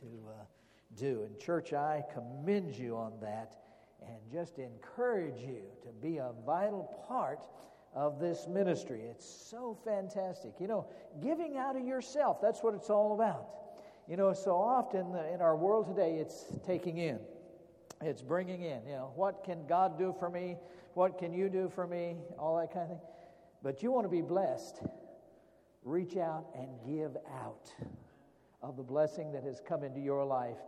to uh, do. And, church, I commend you on that and just encourage you to be a vital part of this ministry. It's so fantastic. You know, giving out of yourself, that's what it's all about. You know, so often in our world today, it's taking in, it's bringing in. You know, what can God do for me? What can you do for me? All that kind of thing. But you want to be blessed. Reach out and give out of the blessing that has come into your life,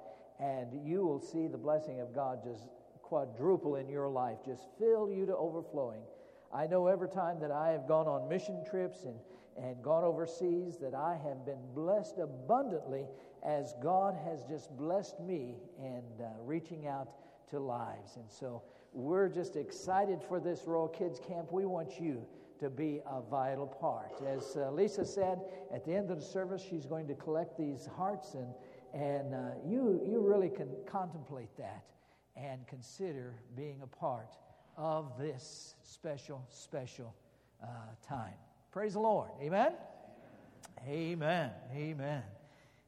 and you will see the blessing of God just quadruple in your life, just fill you to overflowing. I know every time that I have gone on mission trips and, and gone overseas that I have been blessed abundantly as God has just blessed me and uh, reaching out to lives. And so we're just excited for this Royal Kids Camp. We want you to be a vital part. As uh, Lisa said, at the end of the service, she's going to collect these hearts, and, and uh, you, you really can contemplate that and consider being a part of this special, special uh, time. Praise the Lord. Amen? Amen. Amen.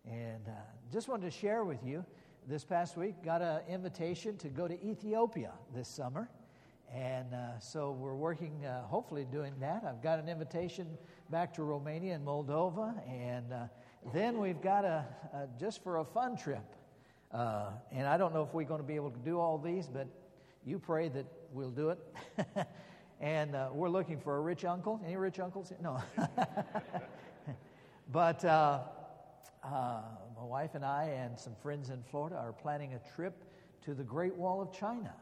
And uh, just wanted to share with you this past week, got an invitation to go to Ethiopia this summer. And uh, so we're working, uh, hopefully, doing that. I've got an invitation back to Romania and Moldova. And uh, then we've got a, a, just for a fun trip. Uh, and I don't know if we're going to be able to do all these, but you pray that we'll do it. and uh, we're looking for a rich uncle. Any rich uncles? No. but uh, my wife and I and some friends in Florida are planning a trip to the Great Wall of China.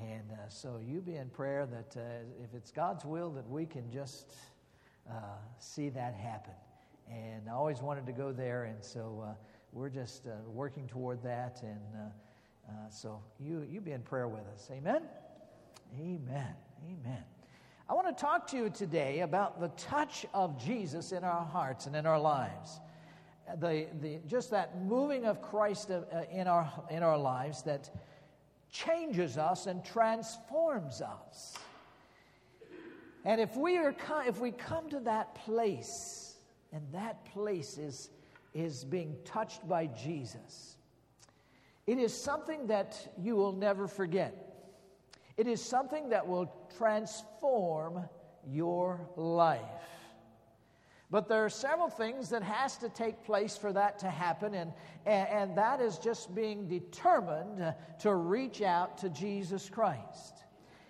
And uh, so you be in prayer that uh, if it's God's will, that we can just uh, see that happen. And I always wanted to go there, and so we're just working toward that. And so you, you be in prayer with us. Amen? Amen. Amen. I want to talk to you today about the touch of Jesus in our hearts and in our lives. The, the, just that moving of Christ uh, in, our, in our lives that changes us and transforms us. And if we, are, if we come to that place, and that place is, is being touched by Jesus, it is something that you will never forget. It is something that will transform your life. But there are several things that has to take place for that to happen, and, and, that is just being determined to reach out to Jesus Christ.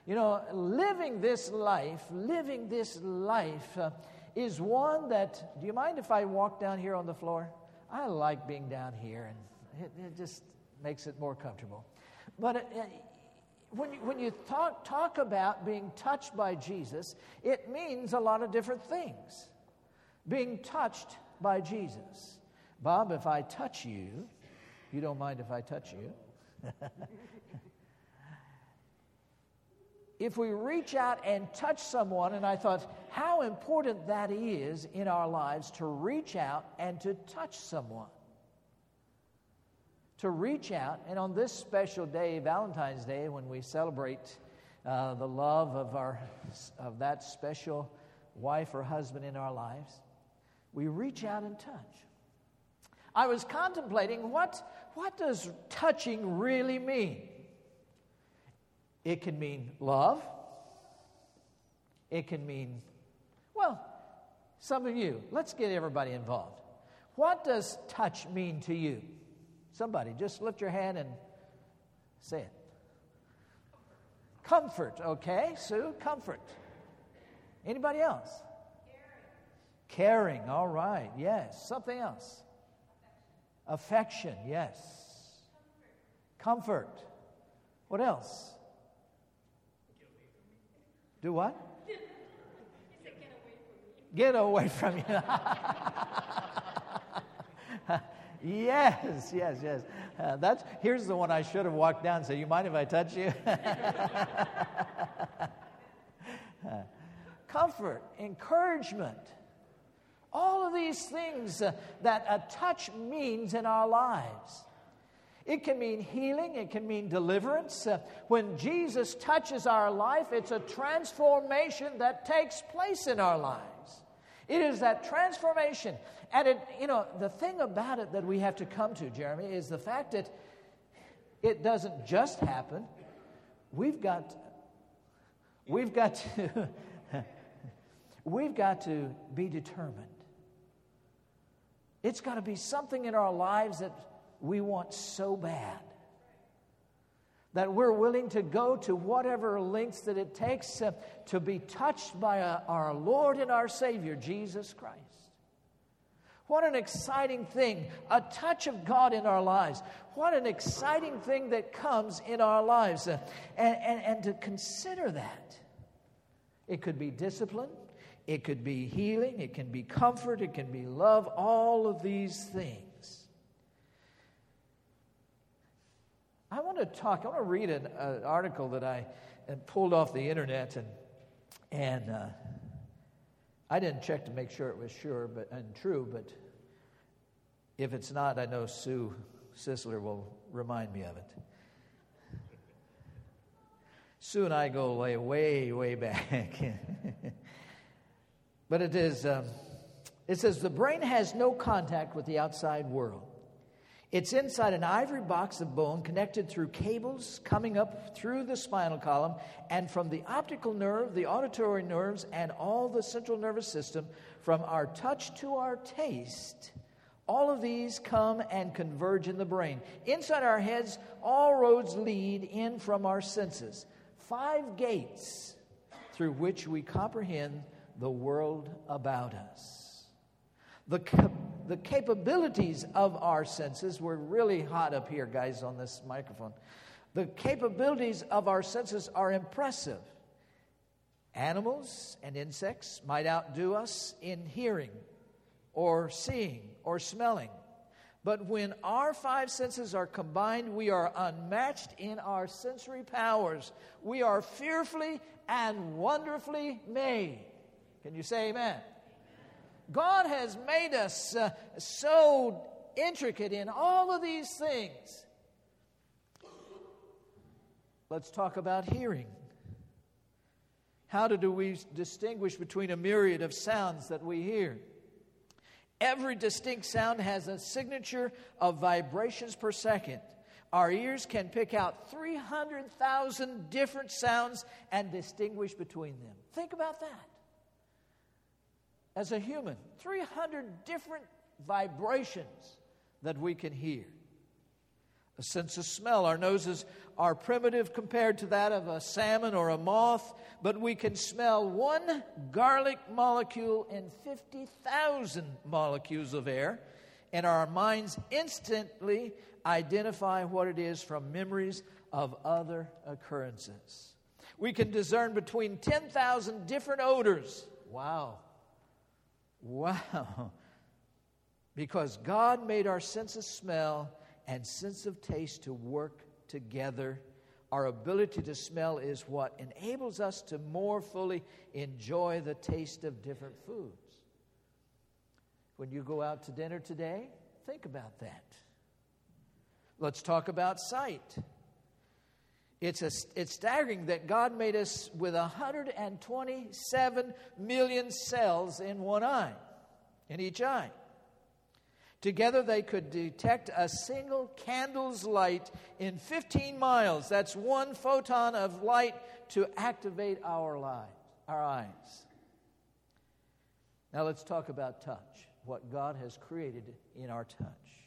You know, living this life, living this life uh, is one that, do you mind if I walk down here on the floor? I like being down here, and it, it just makes it more comfortable. But uh, when you, when you talk, talk about being touched by Jesus, it means a lot of different things. Being touched by Jesus. Bob, if I touch you, you don't mind if I touch you. if we reach out and touch someone, and I thought how important that is in our lives to reach out and to touch someone to reach out. And on this special day, Valentine's Day, when we celebrate uh, the love of, our, of that special wife or husband in our lives, we reach out and touch. I was contemplating what, what does touching really mean? It can mean love. It can mean, well, some of you, let's get everybody involved. What does touch mean to you? Somebody, just lift your hand and say it. Comfort, okay, Sue, comfort. Anybody else? Caring. All right, yes. Something else? Affection, yes. Comfort. What else? Do what? get away from you. Yes, yes, yes. Uh, that's here's the one I should have walked down. So you mind if I touch you? uh, comfort, encouragement, all of these things uh, that a touch means in our lives. It can mean healing, it can mean deliverance. Uh, when Jesus touches our life, it's a transformation that takes place in our lives. It is that transformation. And it, you know, the thing about it that we have to come to, Jeremy, is the fact that it doesn't just happen. We've got we've got to we've got to be determined. It's got to be something in our lives that we want so bad that we're willing to go to whatever lengths that it takes to be touched by uh, our Lord and our Savior, Jesus Christ. What an exciting thing, a touch of God in our lives. What an exciting thing that comes in our lives. Uh, and, and, and to consider that. It could be discipline, it could be healing, it can be comfort, it can be love, all of these things. I want to talk, I want to read an, an article that I pulled off the internet, and, and uh, I didn't check to make sure it was sure but, and true, but if it's not, I know Sue Sisler will remind me of it. Sue and I go way, way, way back. But it is, um, it says, the brain has no contact with the outside world. It's inside an ivory box of bone connected through cables coming up through the spinal column and from the optical nerve, the auditory nerves, and all the central nervous system, from our touch to our taste. All of these come and converge in the brain. Inside our heads, all roads lead in from our senses. Five gates through which we comprehend the world about us. The the capabilities of our senses, we're really hot up here, guys, on this microphone. The capabilities of our senses are impressive. Animals and insects might outdo us in hearing or seeing or smelling. But when our five senses are combined, we are unmatched in our sensory powers. We are fearfully and wonderfully made. Can you say amen? God has made us uh, so intricate in all of these things. Let's talk about hearing. How do we distinguish between a myriad of sounds that we hear? Every distinct sound has a signature of vibrations per second. Our ears can pick out 300,000 different sounds and distinguish between them. Think about that as a human 300 different vibrations that we can hear. A sense of smell. Our noses are primitive compared to that of a salmon or a moth, but we can smell one garlic molecule in 50,000 molecules of air, and our minds instantly identify what it is from memories of other occurrences. We can discern between 10,000 different odors. Wow. Wow. Because God made our sense of smell and sense of taste to work together. Our ability to smell is what enables us to more fully enjoy the taste of different foods. When you go out to dinner today, think about that. Let's talk about sight. It's, a, it's staggering that God made us with 127 million cells in one eye, in each eye. Together, they could detect a single candle's light in 15 miles. That's one photon of light to activate our lives, our eyes. Now, let's talk about touch, what God has created in our touch.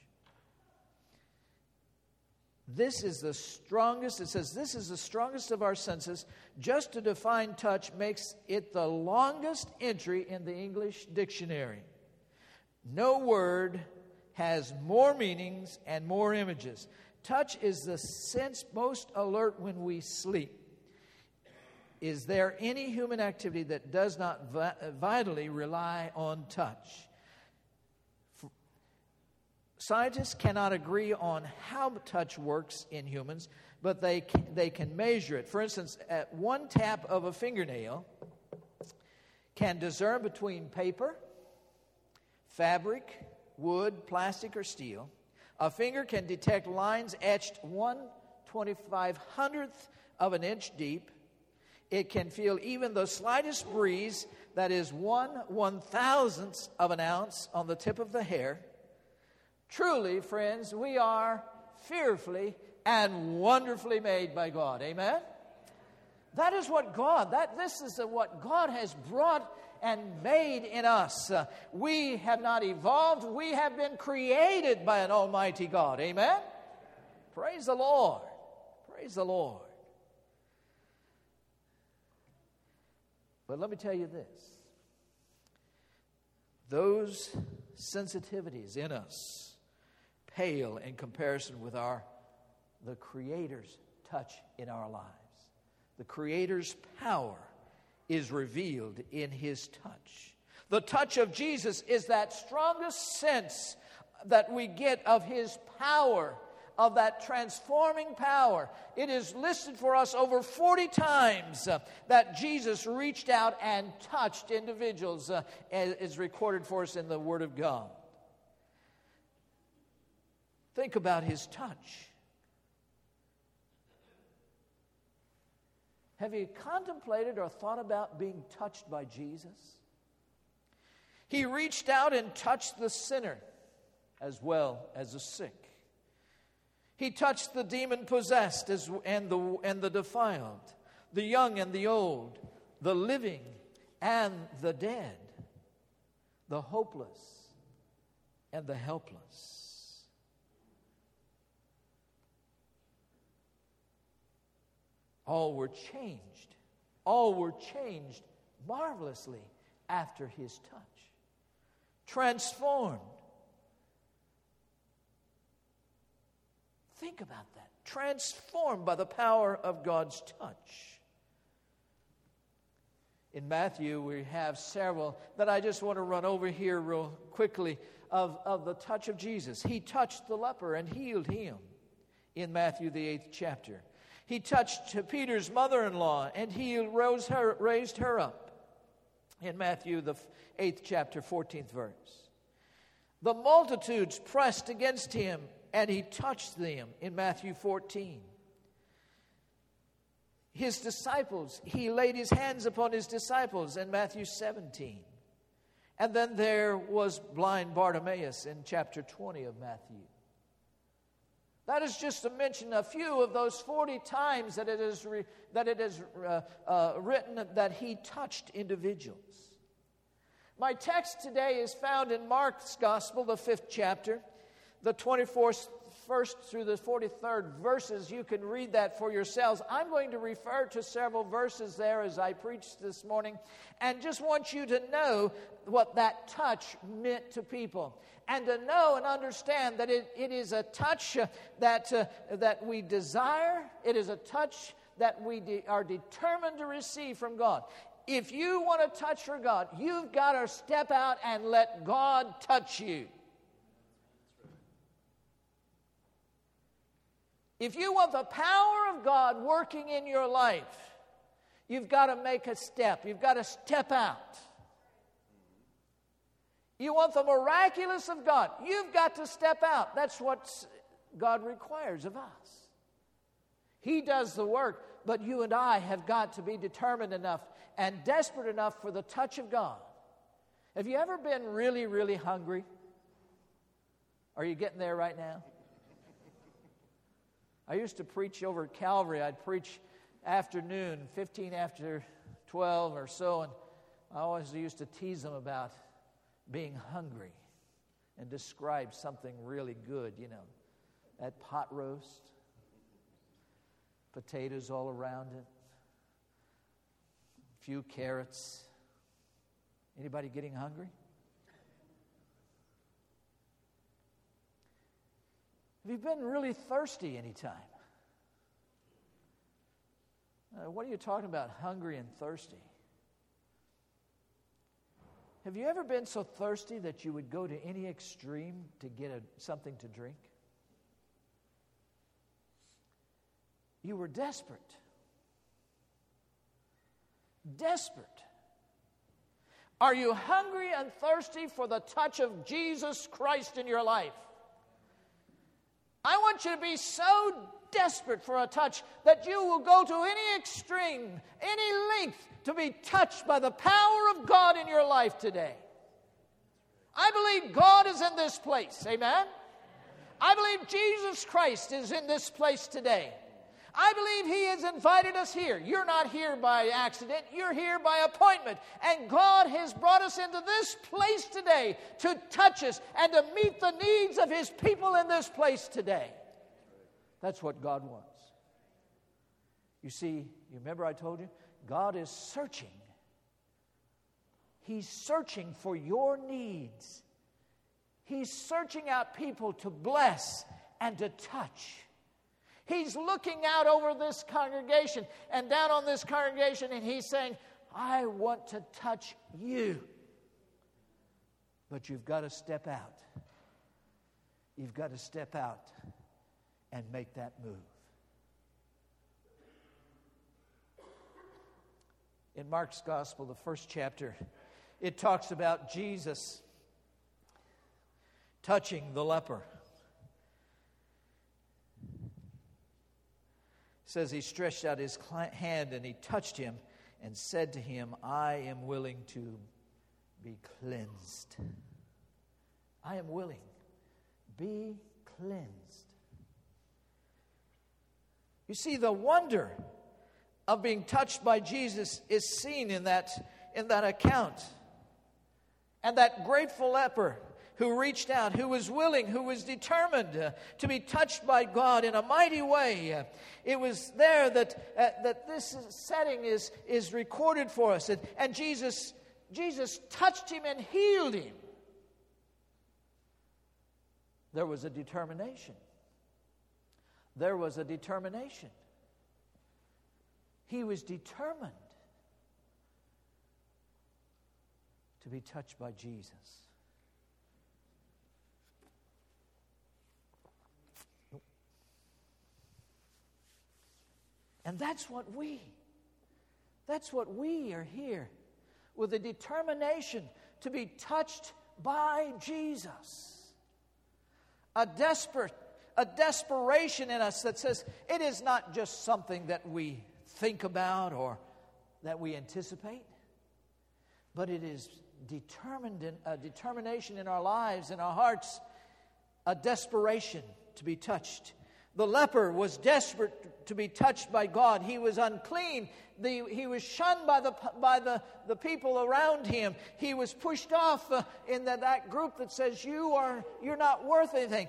This is the strongest, it says, this is the strongest of our senses. Just to define touch makes it the longest entry in the English dictionary. No word has more meanings and more images. Touch is the sense most alert when we sleep. Is there any human activity that does not uh, vitally rely on touch? Scientists cannot agree on how touch works in humans, but they can, they can measure it. For instance, at one tap of a fingernail can discern between paper, fabric, wood, plastic, or steel. A finger can detect lines etched one twenty-five hundredth of an inch deep. It can feel even the slightest breeze that is one one thousandth of an ounce on the tip of the hair. Truly, friends, we are fearfully and wonderfully made by God. Amen? That is what God, that this is what God has brought and made in us. Uh, we have not evolved, we have been created by an almighty God. Amen? Praise the Lord. Praise the Lord. But let me tell you this those sensitivities in us pale in comparison with our the creator's touch in our lives the creator's power is revealed in his touch the touch of jesus is that strongest sense that we get of his power of that transforming power. It is listed for us over 40 times uh, that Jesus reached out and touched individuals, uh, as is recorded for us in the Word of God. Think about his touch. Have you contemplated or thought about being touched by Jesus? He reached out and touched the sinner as well as the sick. He touched the demon possessed and the, and the defiled, the young and the old, the living and the dead, the hopeless and the helpless. All were changed. All were changed marvelously after his touch, transformed Think about that. Transformed by the power of God's touch. In Matthew, we have several that I just want to run over here real quickly of, of the touch of Jesus. He touched the leper and healed him in Matthew, the eighth chapter. He touched Peter's mother in law and he rose her, raised her up in Matthew, the eighth chapter, 14th verse. The multitudes pressed against him and he touched them in Matthew 14. His disciples, he laid his hands upon his disciples in Matthew 17. And then there was blind Bartimaeus in chapter 20 of Matthew. That is just to mention a few of those 40 times that it is, re, that it is uh, uh, written that he touched individuals. My text today is found in Mark's Gospel, the fifth chapter, the 24th first through the 43rd verses. You can read that for yourselves. I'm going to refer to several verses there as I preach this morning and just want you to know what that touch meant to people and to know and understand that it, it is a touch that, uh, that we desire, it is a touch that we de- are determined to receive from God. If you want to touch for God, you've got to step out and let God touch you. If you want the power of God working in your life, you've got to make a step. You've got to step out. You want the miraculous of God, you've got to step out. That's what God requires of us. He does the work, but you and I have got to be determined enough and desperate enough for the touch of God. Have you ever been really, really hungry? Are you getting there right now? I used to preach over at Calvary. I'd preach afternoon, 15 after 12 or so, and I always used to tease them about being hungry and describe something really good, you know, that pot roast, potatoes all around it, a few carrots. Anybody getting hungry? You been really thirsty anytime? Uh, what are you talking about, hungry and thirsty? Have you ever been so thirsty that you would go to any extreme to get a, something to drink? You were desperate. Desperate. Are you hungry and thirsty for the touch of Jesus Christ in your life? I want you to be so desperate for a touch that you will go to any extreme, any length to be touched by the power of God in your life today. I believe God is in this place. Amen. I believe Jesus Christ is in this place today. I believe He has invited us here. You're not here by accident, you're here by appointment. And God has brought us into this place today to touch us and to meet the needs of His people in this place today. That's what God wants. You see, you remember I told you? God is searching. He's searching for your needs. He's searching out people to bless and to touch. He's looking out over this congregation and down on this congregation, and he's saying, I want to touch you. But you've got to step out. You've got to step out and make that move. In Mark's Gospel, the first chapter, it talks about Jesus touching the leper. Says he stretched out his hand and he touched him and said to him, I am willing to be cleansed. I am willing. Be cleansed. You see, the wonder of being touched by Jesus is seen in that, in that account. And that grateful leper who reached out, who was willing, who was determined uh, to be touched by God in a mighty way. It was there that, uh, that this setting is, is recorded for us. And, and Jesus, Jesus touched him and healed him. There was a determination. There was a determination. He was determined to be touched by Jesus. And that's what we, that's what we are here with a determination to be touched by Jesus. A desperate, a desperation in us that says it is not just something that we think about or that we anticipate, but it is determined in, a determination in our lives, in our hearts, a desperation to be touched the leper was desperate to be touched by God. He was unclean. The, he was shunned by, the, by the, the people around him. He was pushed off uh, in the, that group that says, you are, You're not worth anything.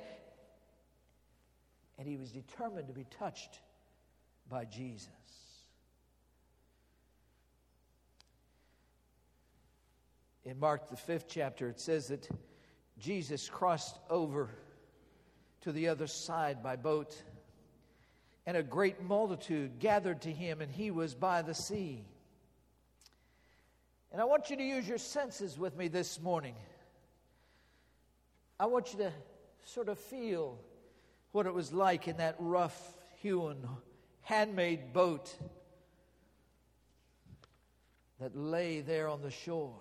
And he was determined to be touched by Jesus. In Mark, the fifth chapter, it says that Jesus crossed over to the other side by boat. And a great multitude gathered to him, and he was by the sea. And I want you to use your senses with me this morning. I want you to sort of feel what it was like in that rough hewn, handmade boat that lay there on the shore.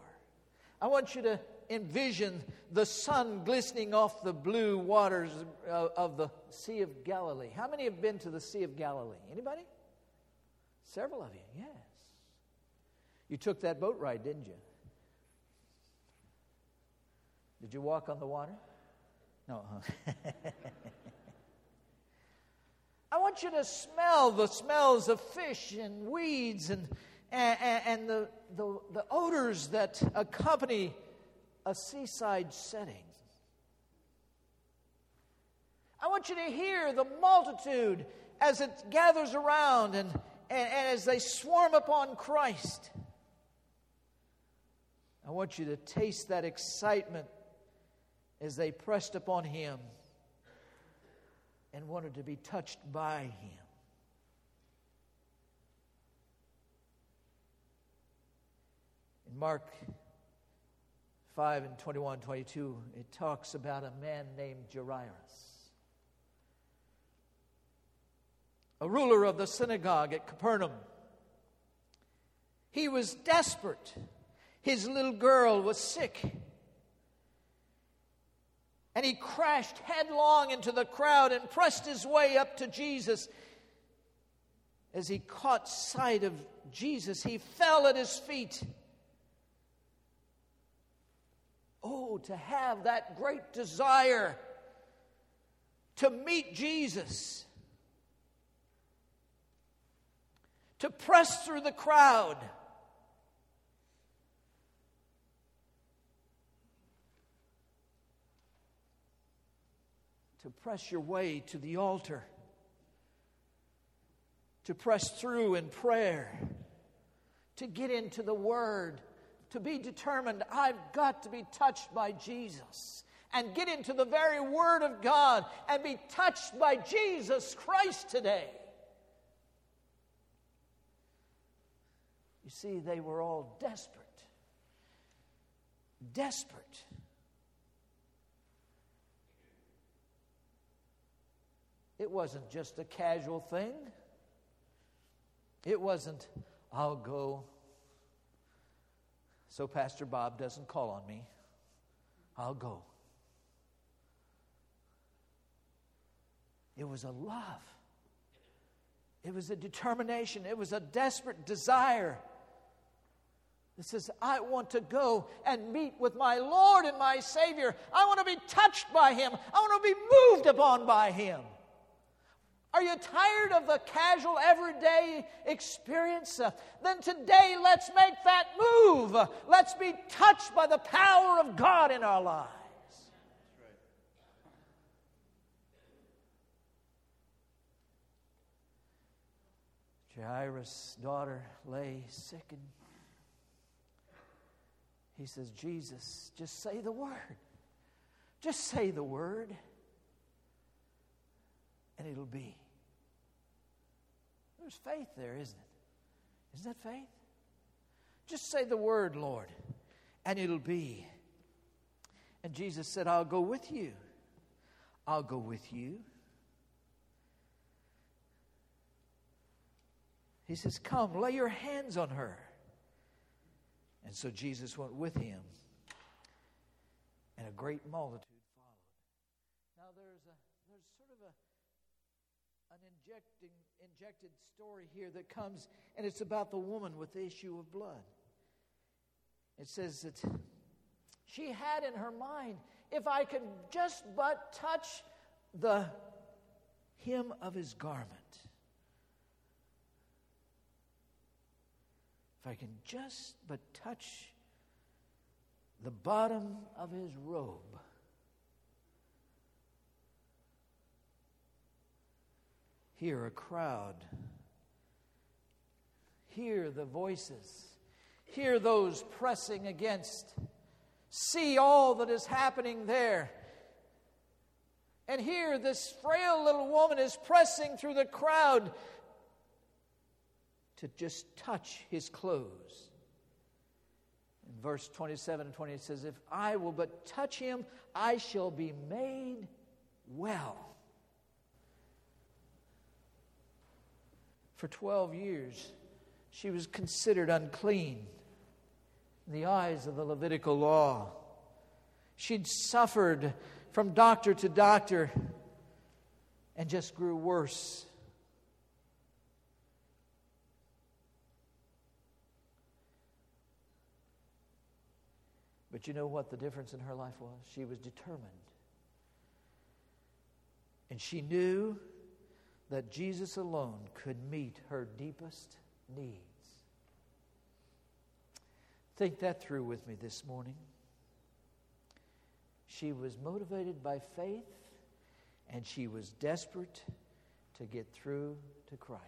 I want you to envision the sun glistening off the blue waters of the Sea of Galilee. How many have been to the Sea of Galilee? Anybody? Several of you, yes. You took that boat ride, didn't you? Did you walk on the water? No. I want you to smell the smells of fish and weeds and, and, and the, the, the odors that accompany a seaside setting. I want you to hear the multitude as it gathers around and, and, and as they swarm upon Christ. I want you to taste that excitement as they pressed upon him and wanted to be touched by him. In Mark 5 and 21 22, it talks about a man named Jairus, a ruler of the synagogue at Capernaum. He was desperate. His little girl was sick. And he crashed headlong into the crowd and pressed his way up to Jesus. As he caught sight of Jesus, he fell at his feet. Oh, to have that great desire to meet Jesus, to press through the crowd. To press your way to the altar, to press through in prayer, to get into the Word, to be determined, I've got to be touched by Jesus and get into the very Word of God and be touched by Jesus Christ today. You see, they were all desperate. Desperate. It wasn't just a casual thing. It wasn't, I'll go so Pastor Bob doesn't call on me. I'll go. It was a love. It was a determination. It was a desperate desire that says, I want to go and meet with my Lord and my Savior. I want to be touched by Him. I want to be moved upon by Him. Are you tired of the casual, everyday experience? Uh, then today, let's make that move. Let's be touched by the power of God in our lives. Jairus' daughter lay sick, and he says, Jesus, just say the word. Just say the word, and it'll be. There's faith there, isn't it? Isn't that faith? Just say the word, Lord, and it'll be. And Jesus said, I'll go with you. I'll go with you. He says, Come, lay your hands on her. And so Jesus went with him, and a great multitude followed. Now, there's, a, there's sort of a, an injecting, injected story here that comes, and it's about the woman with the issue of blood. It says that she had in her mind, if I could just but touch the hem of his garment, if I can just but touch the bottom of his robe, hear a crowd, hear the voices, hear those pressing against, see all that is happening there. And here, this frail little woman is pressing through the crowd to just touch his clothes. In verse 27 and 28 says, If I will but touch him, I shall be made well. For 12 years, she was considered unclean in the eyes of the Levitical law. She'd suffered from doctor to doctor and just grew worse. But you know what the difference in her life was? She was determined. And she knew that Jesus alone could meet her deepest needs. Think that through with me this morning. She was motivated by faith and she was desperate to get through to Christ.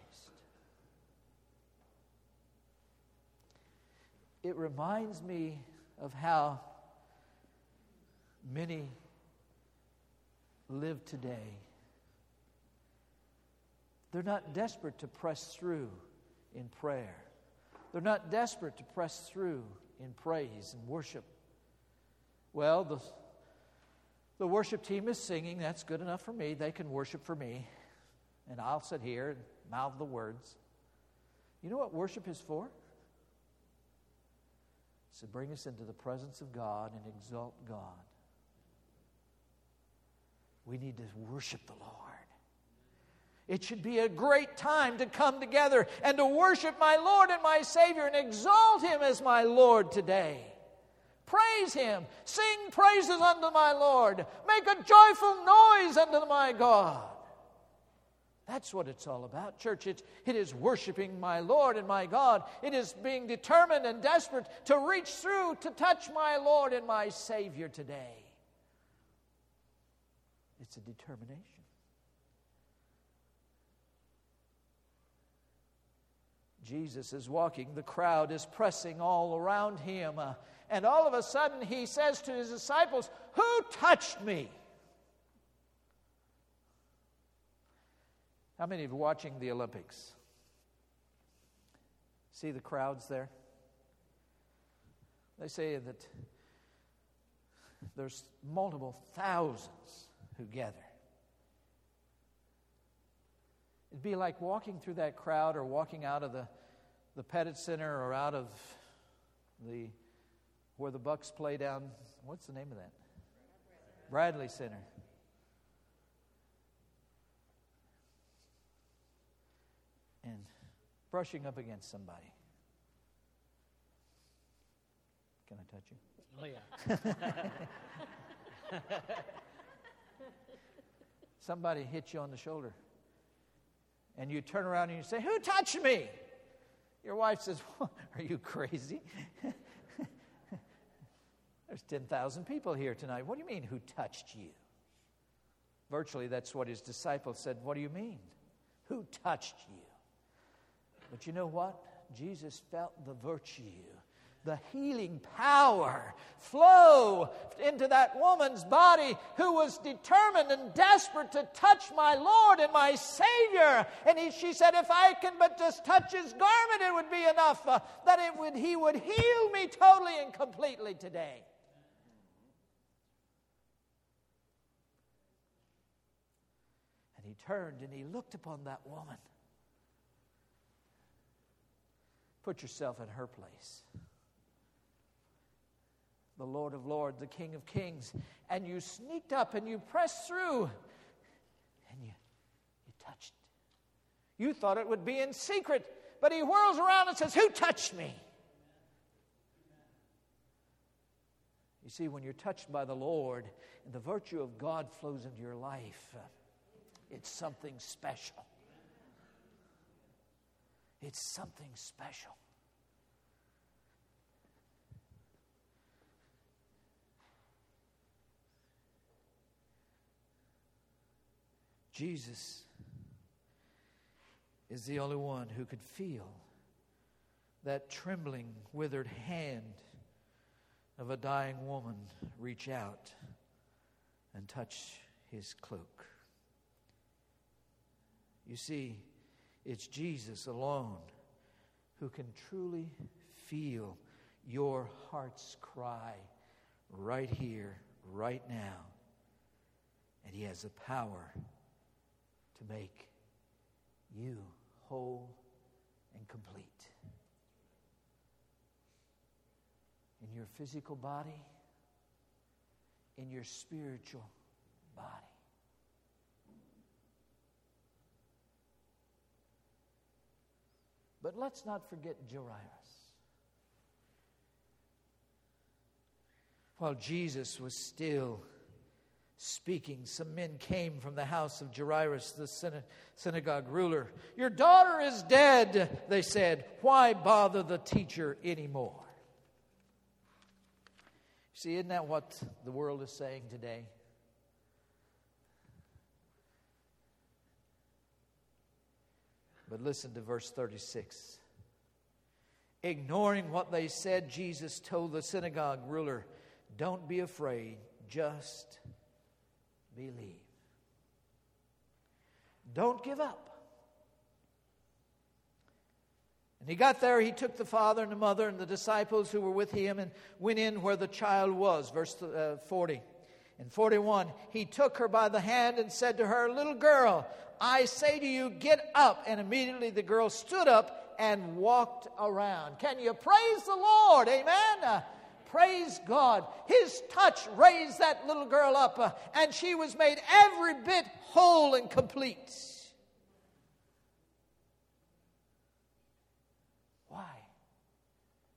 It reminds me of how many live today. They're not desperate to press through in prayer. They're not desperate to press through in praise and worship. Well, the, the worship team is singing. That's good enough for me. They can worship for me. And I'll sit here and mouth the words. You know what worship is for? It's to bring us into the presence of God and exalt God. we need to worship the Lord. It should be a great time to come together and to worship my Lord and my Savior and exalt Him as my Lord today. Praise Him. Sing praises unto my Lord. Make a joyful noise unto my God. That's what it's all about, church. It's, it is worshiping my Lord and my God. It is being determined and desperate to reach through to touch my Lord and my Savior today. It's a determination. Jesus is walking, the crowd is pressing all around him. Uh, and all of a sudden, he says to his disciples, Who touched me? How many of you watching the Olympics? See the crowds there? They say that there's multiple thousands who gather. It'd be like walking through that crowd or walking out of the, the Pettit Center or out of the where the Bucks play down. What's the name of that? Bradley Center. And brushing up against somebody. Can I touch you? Oh, yeah. somebody hits you on the shoulder. And you turn around and you say, Who touched me? Your wife says, well, Are you crazy? There's 10,000 people here tonight. What do you mean, who touched you? Virtually, that's what his disciples said. What do you mean? Who touched you? But you know what? Jesus felt the virtue the healing power flow into that woman's body who was determined and desperate to touch my Lord and my Savior. And he, she said, If I can but just touch his garment, it would be enough uh, that it would, he would heal me totally and completely today. And he turned and he looked upon that woman. Put yourself in her place the Lord of Lords, the King of Kings, and you sneaked up and you pressed through and you, you touched. You thought it would be in secret, but he whirls around and says, Who touched me? You see, when you're touched by the Lord and the virtue of God flows into your life, it's something special. It's something special. Jesus is the only one who could feel that trembling, withered hand of a dying woman reach out and touch his cloak. You see, it's Jesus alone who can truly feel your heart's cry right here, right now. And he has the power to make you whole and complete. In your physical body, in your spiritual body. But let's not forget Jairus. While Jesus was still speaking, some men came from the house of Jairus, the synagogue ruler. Your daughter is dead, they said. Why bother the teacher anymore? See, isn't that what the world is saying today? But listen to verse 36. Ignoring what they said, Jesus told the synagogue ruler, Don't be afraid, just believe. Don't give up. And he got there, he took the father and the mother and the disciples who were with him and went in where the child was. Verse uh, 40. In 41, he took her by the hand and said to her, Little girl, I say to you, get up. And immediately the girl stood up and walked around. Can you praise the Lord? Amen. Praise God, his touch raised that little girl up, uh, and she was made every bit whole and complete. Why?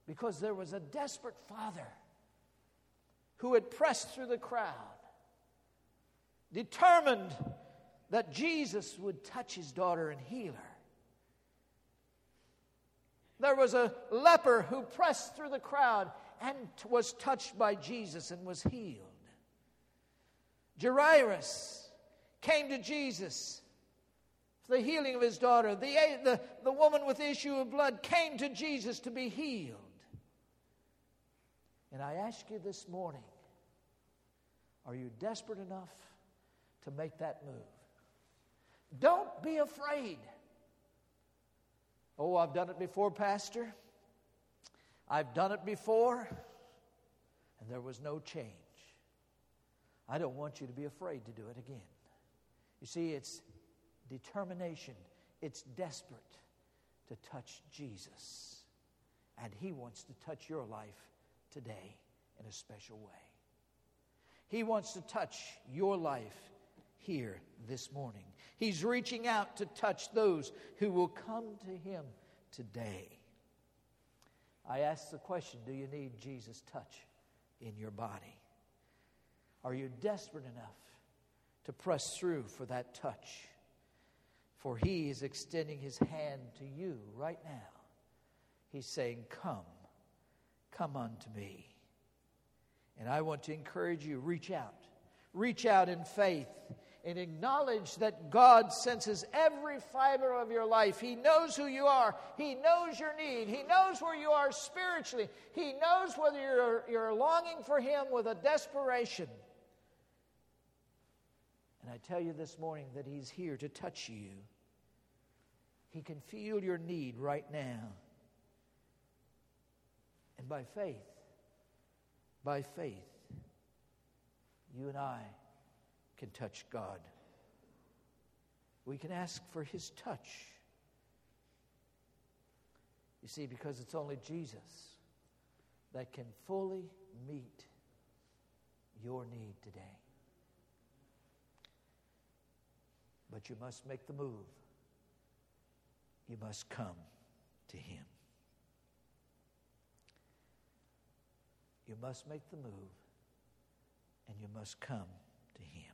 Because there was a desperate father who had pressed through the crowd, determined that Jesus would touch his daughter and heal her. There was a leper who pressed through the crowd and was touched by Jesus and was healed. Jairus came to Jesus for the healing of his daughter. The, the, the woman with issue of blood came to Jesus to be healed. And I ask you this morning are you desperate enough to make that move? Don't be afraid. Oh, I've done it before, Pastor. I've done it before, and there was no change. I don't want you to be afraid to do it again. You see, it's determination, it's desperate to touch Jesus. And He wants to touch your life today in a special way. He wants to touch your life here this morning. He's reaching out to touch those who will come to Him today. I ask the question do you need Jesus' touch in your body? Are you desperate enough to press through for that touch? For He is extending His hand to you right now. He's saying, Come, come unto me. And I want to encourage you reach out. Reach out in faith and acknowledge that God senses every fiber of your life. He knows who you are, He knows your need, He knows where you are spiritually, He knows whether you're, you're longing for Him with a desperation. And I tell you this morning that He's here to touch you. He can feel your need right now. And by faith, by faith, you and I can touch God. We can ask for His touch. You see, because it's only Jesus that can fully meet your need today. But you must make the move. You must come to Him. You must make the move and you must come to Him.